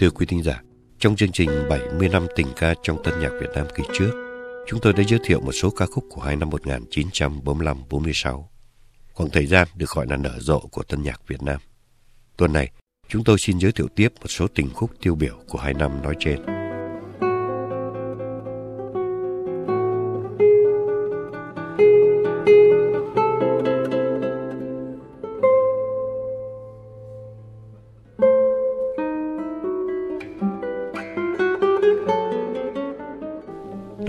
Thưa quý thính giả, trong chương trình 70 năm tình ca trong tân nhạc Việt Nam kỳ trước, chúng tôi đã giới thiệu một số ca khúc của hai năm 1945-46, khoảng thời gian được gọi là nở rộ của tân nhạc Việt Nam. Tuần này, chúng tôi xin giới thiệu tiếp một số tình khúc tiêu biểu của hai năm nói trên.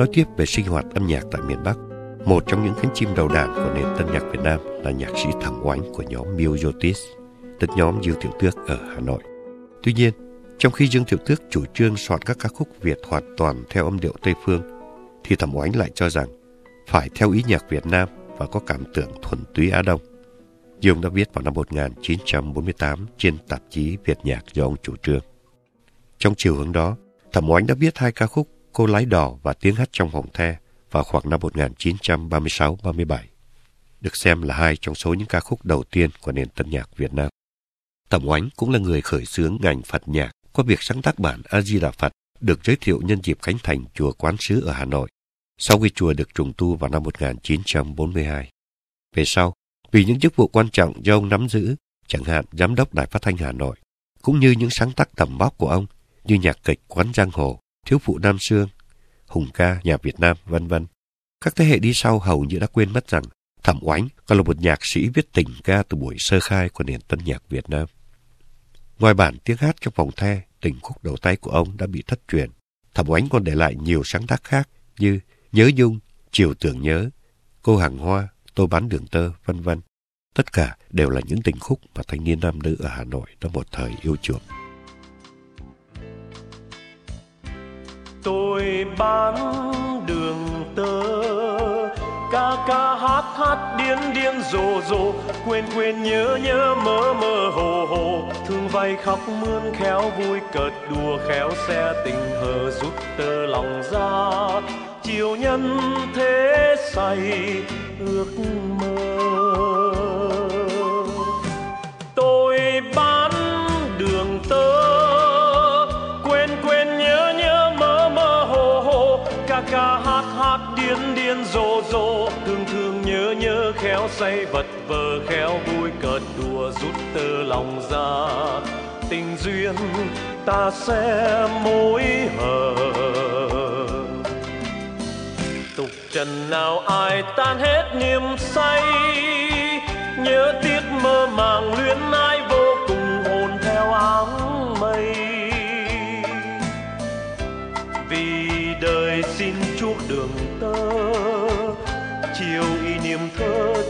Nói tiếp về sinh hoạt âm nhạc tại miền Bắc, một trong những cánh chim đầu đàn của nền tân nhạc Việt Nam là nhạc sĩ Thẩm Oánh của nhóm Miojotis, tức nhóm Dương Tiểu Tước ở Hà Nội. Tuy nhiên, trong khi Dương Tiểu Tước chủ trương soạn các ca khúc Việt hoàn toàn theo âm điệu Tây Phương, thì Thẩm Oánh lại cho rằng phải theo ý nhạc Việt Nam và có cảm tưởng thuần túy Á Đông. Dương đã viết vào năm 1948 trên tạp chí Việt Nhạc do ông chủ trương. Trong chiều hướng đó, Thẩm Oánh đã viết hai ca khúc Cô lái đò và tiếng hát trong hồng the vào khoảng năm 1936-37, được xem là hai trong số những ca khúc đầu tiên của nền tân nhạc Việt Nam. Tầm Oánh cũng là người khởi xướng ngành Phật nhạc qua việc sáng tác bản A Di Đà Phật được giới thiệu nhân dịp khánh thành chùa Quán Sứ ở Hà Nội, sau khi chùa được trùng tu vào năm 1942. Về sau, vì những chức vụ quan trọng do ông nắm giữ, chẳng hạn giám đốc Đài Phát thanh Hà Nội, cũng như những sáng tác tầm vóc của ông như nhạc kịch Quán Giang Hồ, Thiếu phụ Nam Sương, Hùng ca, nhà Việt Nam, vân vân. Các thế hệ đi sau hầu như đã quên mất rằng Thẩm Oánh còn là một nhạc sĩ viết tình ca từ buổi sơ khai của nền tân nhạc Việt Nam. Ngoài bản tiếng hát trong vòng the, tình khúc đầu tay của ông đã bị thất truyền. Thẩm Oánh còn để lại nhiều sáng tác khác như Nhớ Dung, Chiều Tưởng Nhớ, Cô Hàng Hoa, Tôi Bán Đường Tơ, vân vân. Tất cả đều là những tình khúc mà thanh niên nam nữ ở Hà Nội đã một thời yêu chuộng. Bán đường tơ. Ca ca hát hát điên điên rồ rồ, quên quên nhớ nhớ mơ mơ hồ hồ. Thương vay khóc mướn khéo vui cợt đùa khéo xe tình hờ rút tơ lòng ra. Chiều nhân thế say, ước mơ điên điên rồ rồ, thương thương nhớ nhớ khéo say vật vờ khéo vui cợt đùa rút tơ lòng ra. Tình duyên ta sẽ mối hờ. Tục trần nào ai tan hết niềm say, nhớ tiếc mơ màng luyến ai vô cùng hồn theo áng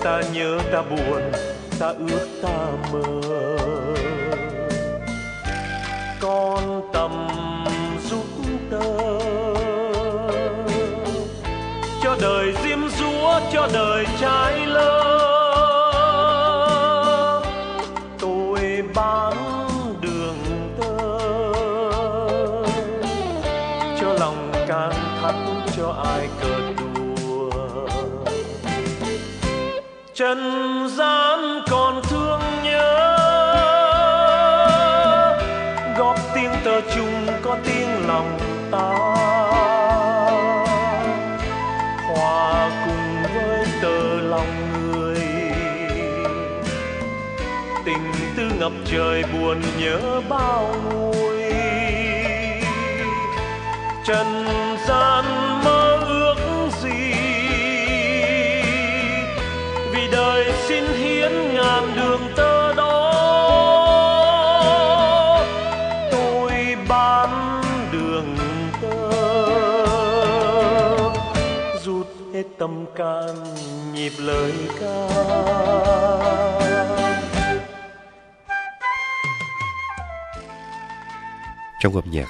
ta nhớ ta buồn ta ước ta mơ. Trần gian còn thương nhớ. Góp tiếng tơ chung có tiếng lòng ta. Hòa cùng với tờ lòng người. Tình tư ngập trời buồn nhớ bao nguôi. Trần gian mơ xin hiến ngàn đường tơ đó. Tôi bán đường tơ rút hết tâm can nhịp lời ca. Trong âm nhạc,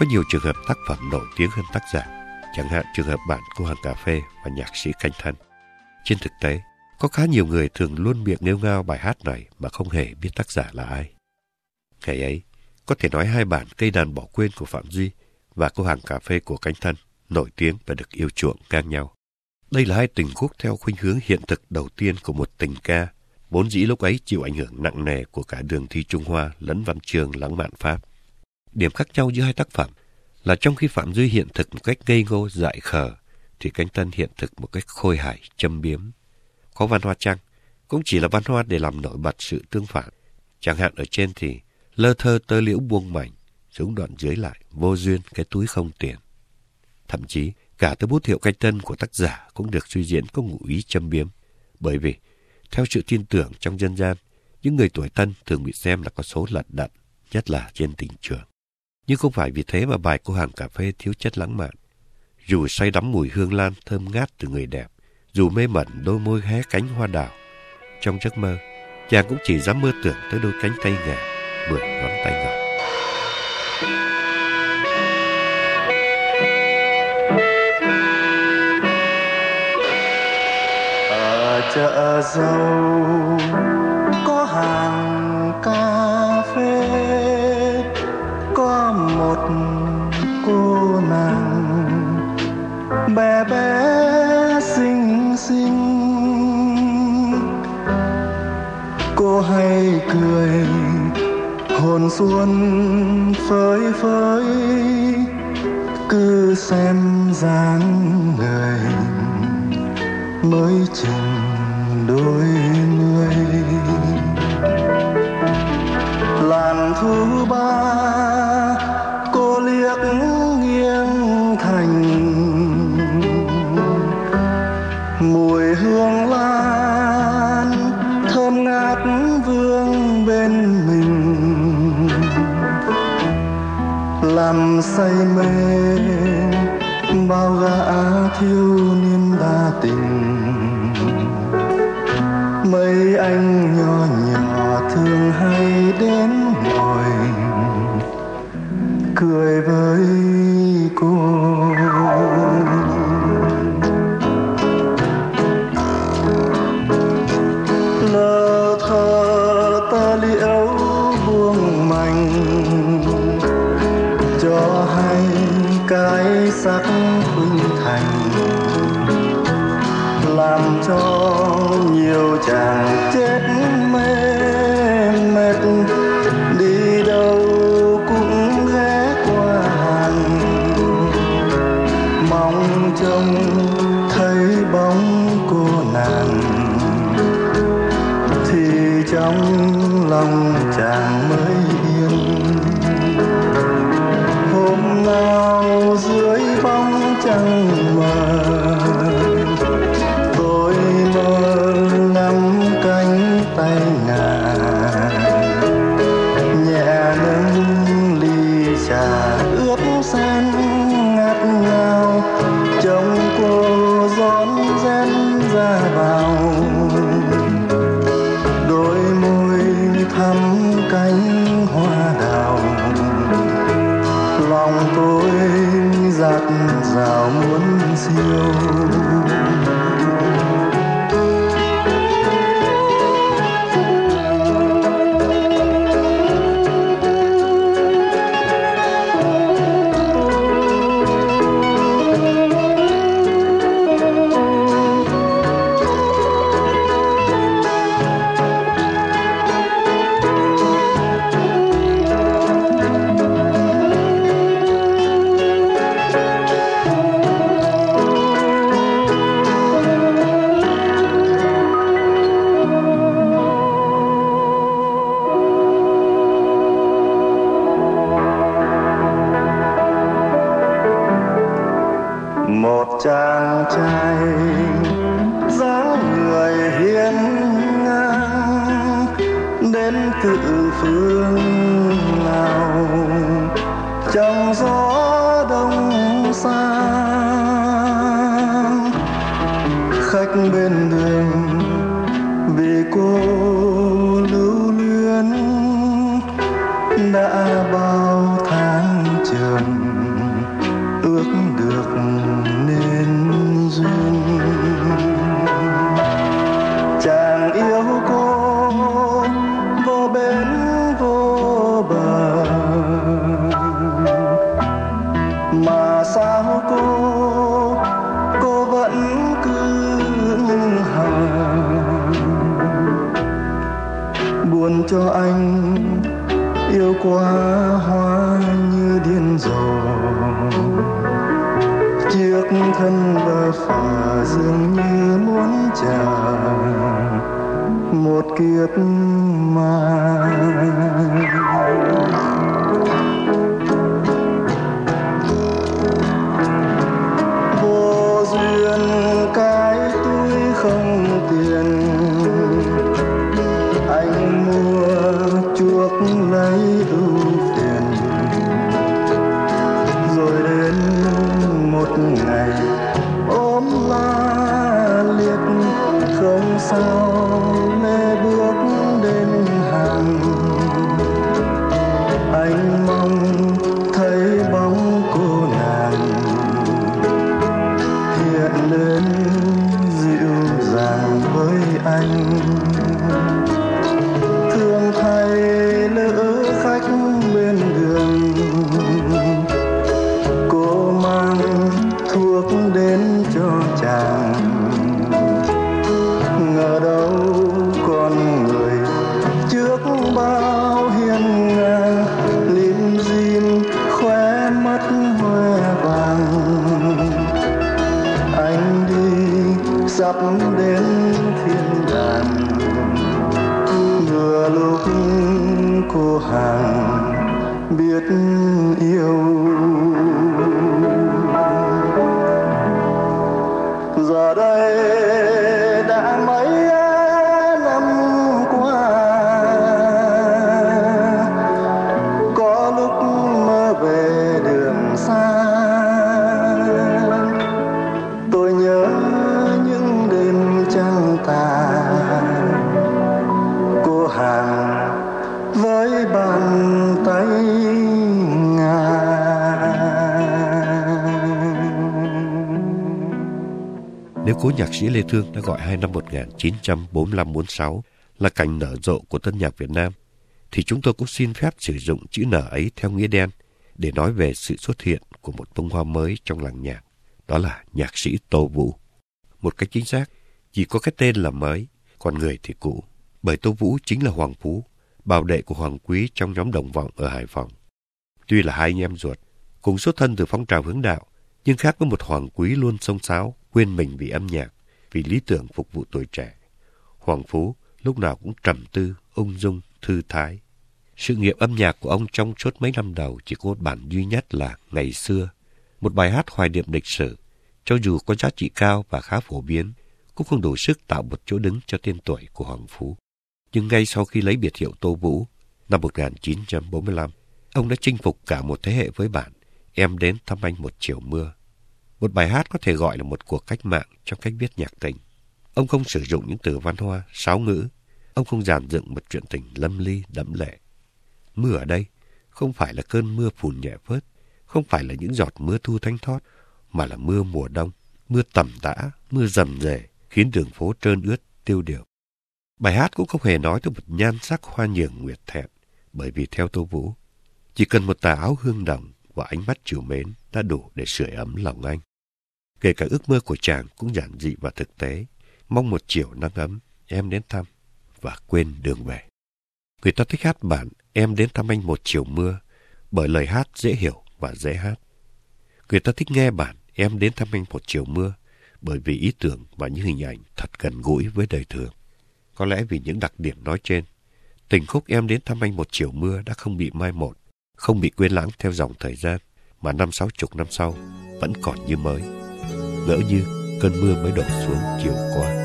có nhiều trường hợp tác phẩm nổi tiếng hơn tác giả, chẳng hạn trường hợp bản cô hàng cà phê và nhạc sĩ Canh Thân. Trên thực tế, có khá nhiều người thường luôn miệng nêu ngao bài hát này mà không hề biết tác giả là ai. Ngày ấy, có thể nói hai bản cây đàn bỏ quên của Phạm Duy và cô hàng cà phê của Canh Thân nổi tiếng và được yêu chuộng ngang nhau. Đây là hai tình khúc theo khuynh hướng hiện thực đầu tiên của một tình ca, vốn dĩ lúc ấy chịu ảnh hưởng nặng nề của cả đường thi Trung Hoa lẫn văn trường lãng mạn Pháp. Điểm khác nhau giữa hai tác phẩm là trong khi Phạm Duy hiện thực một cách ngây ngô dại khờ, thì Cánh Tân hiện thực một cách khôi hài, châm biếm. Có văn hoa chăng? Cũng chỉ là văn hoa để làm nổi bật sự tương phản. Chẳng hạn ở trên thì lơ thơ tơ liễu buông mảnh, xuống đoạn dưới lại vô duyên cái túi không tiền. Thậm chí cả tới bút hiệu canh tân của tác giả cũng được suy diễn có ngụ ý châm biếm. Bởi vì, theo sự tin tưởng trong dân gian, những người tuổi tân thường bị xem là có số lận đận, nhất là trên tình trường. Nhưng không phải vì thế mà bài cô hàng cà phê thiếu chất lãng mạn. Dù say đắm mùi hương lan thơm ngát từ người đẹp, dù mê mẩn đôi môi hé cánh hoa đào, trong giấc mơ, chàng cũng chỉ dám mơ tưởng tới đôi cánh tay ngà, mười ngón tay ngọc. Ở chợ dâu có hàng cà phê có một cô nàng bé bé xinh cô hay cười, hồn xuân phơi phới, cứ xem dáng người mới chừng đôi mươi. Làn thu ba làm say mê, bao gã thiếu niên đa tình. Mấy anh nhỏ nhỏ thường hay đến ngồi, cười với rào muốn siêu. Ngà cố nhạc sĩ Lê Thương đã gọi hai năm 1945-46 là cảnh nở rộ của tân nhạc Việt Nam, thì chúng tôi cũng xin phép sử dụng chữ nở ấy theo nghĩa đen để nói về sự xuất hiện của một bông hoa mới trong làng nhạc. Đó là nhạc sĩ Tô Vũ. Một cách chính xác, chỉ có cái tên là mới, còn người thì cũ. Bởi Tô Vũ chính là Hoàng Phú, bảo đệ của Hoàng Quý trong nhóm đồng vọng ở Hải Phòng. Tuy là hai anh em ruột, cùng xuất thân từ phong trào hướng đạo, nhưng khác với một Hoàng Quý luôn sông sáo, quên mình vì âm nhạc, vì lý tưởng phục vụ tuổi trẻ. Hoàng Phú lúc nào cũng trầm tư, ung dung, thư thái. Sự nghiệp âm nhạc của ông trong suốt mấy năm đầu chỉ có một bản duy nhất là Ngày xưa, một bài hát hoài niệm lịch sử, cho dù có giá trị cao và khá phổ biến, cũng không đủ sức tạo một chỗ đứng cho tên tuổi của Hoàng Phú. Nhưng ngay sau khi lấy biệt hiệu Tô Vũ, năm 1945, ông đã chinh phục cả một thế hệ với bản Em đến thăm anh một chiều mưa. Một bài hát có thể gọi là một cuộc cách mạng trong cách viết nhạc tình. Ông không sử dụng những từ văn hoa, sáo ngữ. Ông không giàn dựng một chuyện tình lâm ly, đẫm lệ. Mưa ở đây không phải là cơn mưa phùn nhẹ phớt, không phải là những giọt mưa thu thanh thoát, mà là mưa mùa đông, mưa tầm tã, mưa rầm rề, khiến đường phố trơn ướt, tiêu điều. Bài hát cũng không hề nói tới một nhan sắc hoa nhường nguyệt thẹn, bởi vì theo Tô Vũ, chỉ cần một tà áo hương đồng và ánh mắt chiều mến đã đủ để sưởi ấm lòng anh. Kể cả ước mơ của chàng cũng giản dị và thực tế, mong một chiều nắng ấm, em đến thăm và quên đường về. Người ta thích hát bản Em đến thăm anh một chiều mưa bởi lời hát dễ hiểu và dễ hát. Người ta thích nghe bản Em đến thăm anh một chiều mưa bởi vì ý tưởng và những hình ảnh thật gần gũi với đời thường. Có lẽ vì những đặc điểm nói trên, tình khúc Em đến thăm anh một chiều mưa đã không bị mai một, không bị quên lãng theo dòng thời gian, mà năm sáu chục năm sau vẫn còn như mới. Ngỡ như cơn mưa mới đổ xuống chiều qua.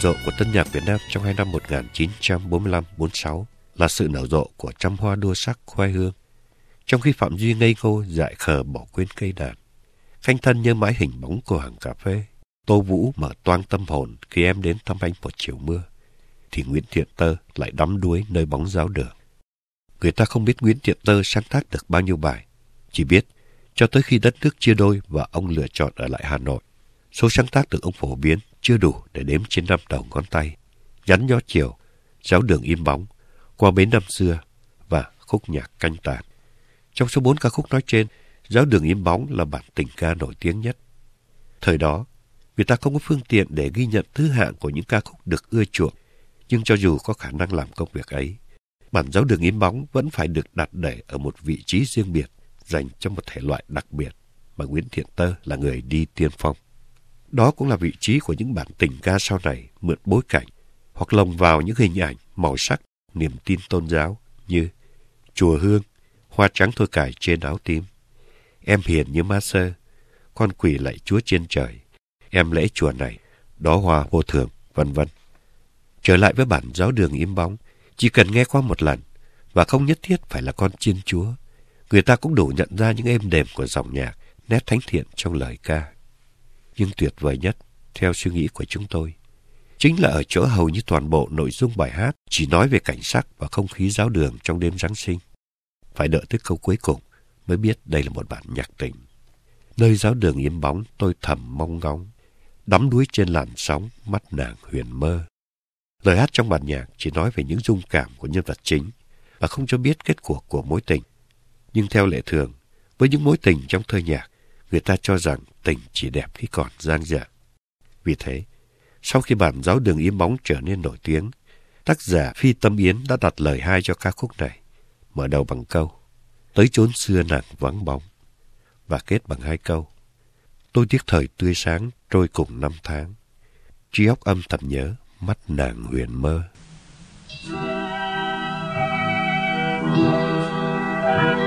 Rộ của tân nhạc Việt Nam trong hai năm 1945-46 là sự nở rộ của trăm hoa đua sắc khoai hương. Trong khi Phạm Duy ngây ngô dại khờ bỏ quên cây đàn, Khanh Thân nhớ mãi hình bóng của hàng cà phê. Tô Vũ mở toang tâm hồn khi em đến thăm anh một chiều mưa, thì Nguyễn Thiện Tơ lại đắm đuối nơi bóng giáo đường. Người ta không biết Nguyễn Thiện Tơ sáng tác được bao nhiêu bài, chỉ biết cho tới khi đất nước chia đôi và ông lựa chọn ở lại Hà Nội. Số sáng tác được ông phổ biến chưa đủ để đếm trên năm đầu ngón tay. Nhắn gió chiều, giáo đường im bóng, qua bến năm xưa và khúc nhạc canh tàn. Trong số bốn ca khúc nói trên, giáo đường im bóng là bản tình ca nổi tiếng nhất. Thời đó, người ta không có phương tiện để ghi nhận thứ hạng của những ca khúc được ưa chuộng. Nhưng cho dù có khả năng làm công việc ấy, bản giáo đường im bóng vẫn phải được đặt để ở một vị trí riêng biệt dành cho một thể loại đặc biệt mà Nguyễn Thiện Tơ là người đi tiên phong. Đó cũng là vị trí của những bản tình ca sau này mượn bối cảnh hoặc lồng vào những hình ảnh, màu sắc, niềm tin tôn giáo như Chùa Hương, Hoa trắng thôi cải trên áo tím, Em hiền như ma sơ, con quỷ lạy Chúa trên trời, em lễ chùa này, đó hoa vô thường, vân vân. Trở lại với bản giáo đường im bóng, chỉ cần nghe qua một lần và không nhất thiết phải là con chiên chúa người ta cũng đủ nhận ra những êm đềm của dòng nhạc, nét thánh thiện trong lời ca. Nhưng tuyệt vời nhất, theo suy nghĩ của chúng tôi, chính là ở chỗ hầu như toàn bộ nội dung bài hát chỉ nói về cảnh sắc và không khí giáo đường trong đêm Giáng sinh. Phải đợi tới câu cuối cùng mới biết đây là một bản nhạc tình. Nơi giáo đường yếm bóng tôi thầm mong ngóng, đắm đuối trên làn sóng mắt nàng huyền mơ. Lời hát trong bản nhạc chỉ nói về những dung cảm của nhân vật chính và không cho biết kết cuộc của mối tình. Nhưng theo lệ thường, với những mối tình trong thơ nhạc, người ta cho rằng tình chỉ đẹp khi còn giang dở. Vì thế, sau khi bản giáo đường yếm bóng trở nên nổi tiếng, tác giả Phi Tâm Yến đã đặt lời hai cho ca khúc này, mở đầu bằng câu Tới chốn xưa nàng vắng bóng, và kết bằng hai câu Tôi tiếc thời tươi sáng trôi cùng năm tháng, trí óc âm thầm nhớ mắt nàng huyền mơ. Thank you.